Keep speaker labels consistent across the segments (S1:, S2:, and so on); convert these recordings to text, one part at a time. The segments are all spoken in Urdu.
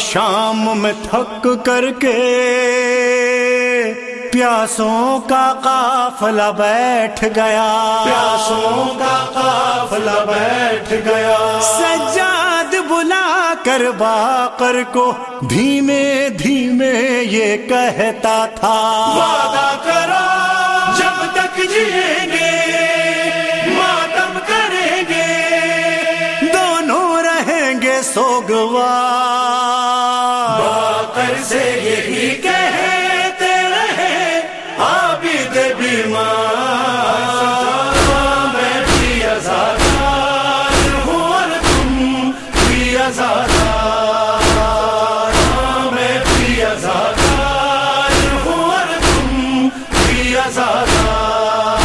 S1: شام میں تھک کر کے پیاسوں کا قافلہ بیٹھ گیا۔
S2: پیاسوں کا قافلہ بیٹھ گیا۔
S1: سجاد بلا کر باقر کو دھیمے دھیمے یہ کہتا تھا۔
S2: وعدہ کرو جب تک جیئیں گے سے یہی کہتے رہے، عابد بیمار میں بھی ازادار ہوں اور تم بھی ازادار میں بھی ازادار ہوں اور تم بھی ازادار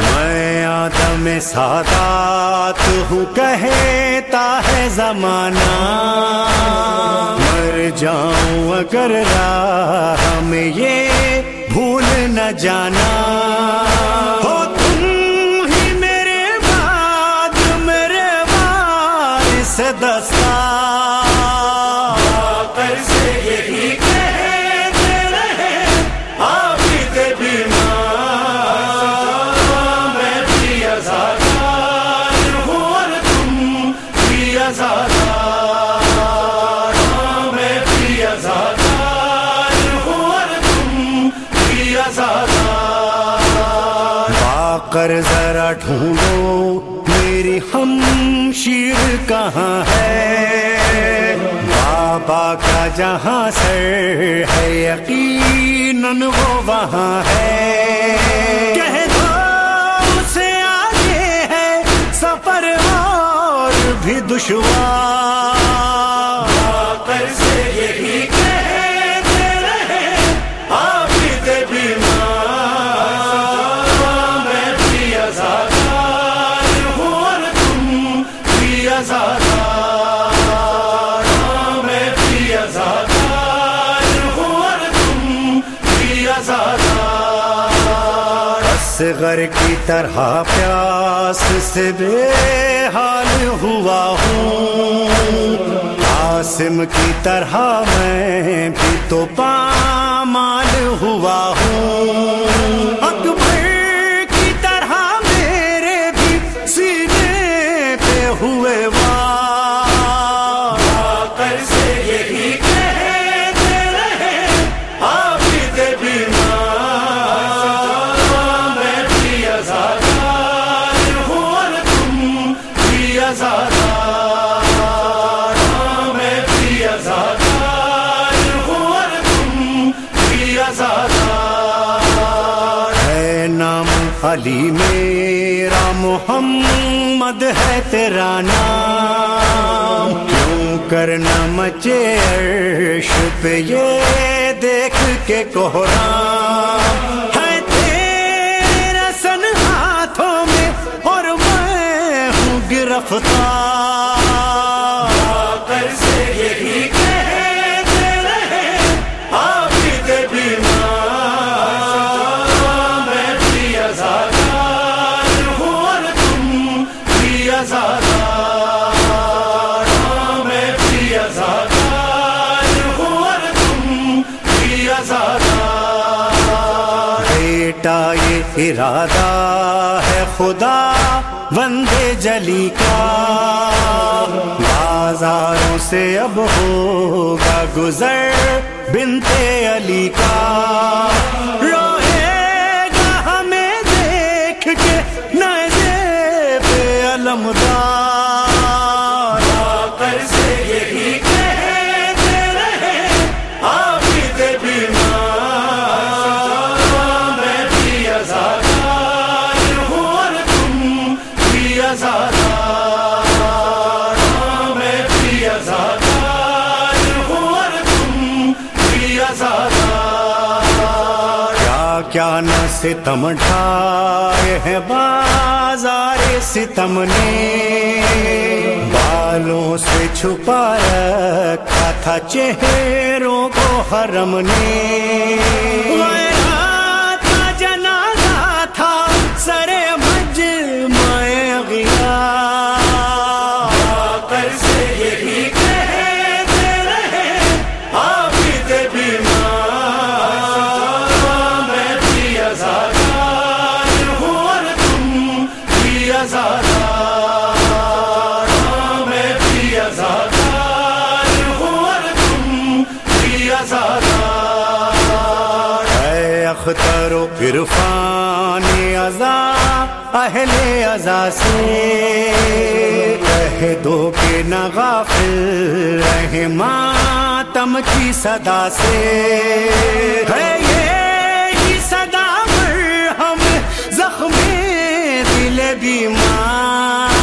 S1: میں آدم سادات ہوں، کہتا ہے زمانہ۔ مر جاؤں کر راہ میں یہ بھول نہ جانا۔ ہو تم ہی میرے بعد، میرے
S2: بار سے باقر
S1: باقر ذرا ڈھونڈو، میری ہم شیر کہاں ہے؟ بابا کا جہاں سر ہے؟ یقیناً وہ وہاں ہے۔ کہہ دو اسے آگے ہے، سفر اور بھی دشوار۔ اصغر کی طرح پیاس سے بے حال ہوا ہوں۔ قاسم کی طرح میں بھی تو پامال ہوا ہوں۔ اکبر کی طرح میرے بھی سینے پہ ہوئے وار علی، میرا محمد ہے تیرا نام۔ کیوں کرنا مچے عرش پہ یہ دیکھ کے کوہرام۔ ہے تیرا سن ہاتھوں میں اور میں ہوں گرفتار۔ ارادہ ہے خدا، بندے جلی کا۔ بازاروں سے اب ہوگا گزر بنتے علی کا۔ روئے گا ہمیں دیکھ کے نئے پہ علمدار ستم ڈھائے ہیں بازار ستم نے۔ بالوں سے چھپا رکھا تھا چہروں کو حرم نے۔
S2: اختر
S1: و عرفان ازا اہل ازا سے۔ کہہ دو کہ نہ غافل رہے ماتم کی صدا سے۔ ہے یہ صدا پر ہم زخم دل بیمار۔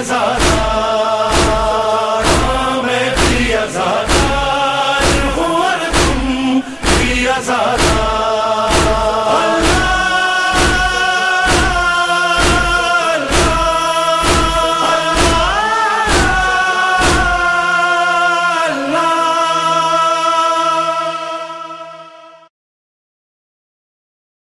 S2: نظارہ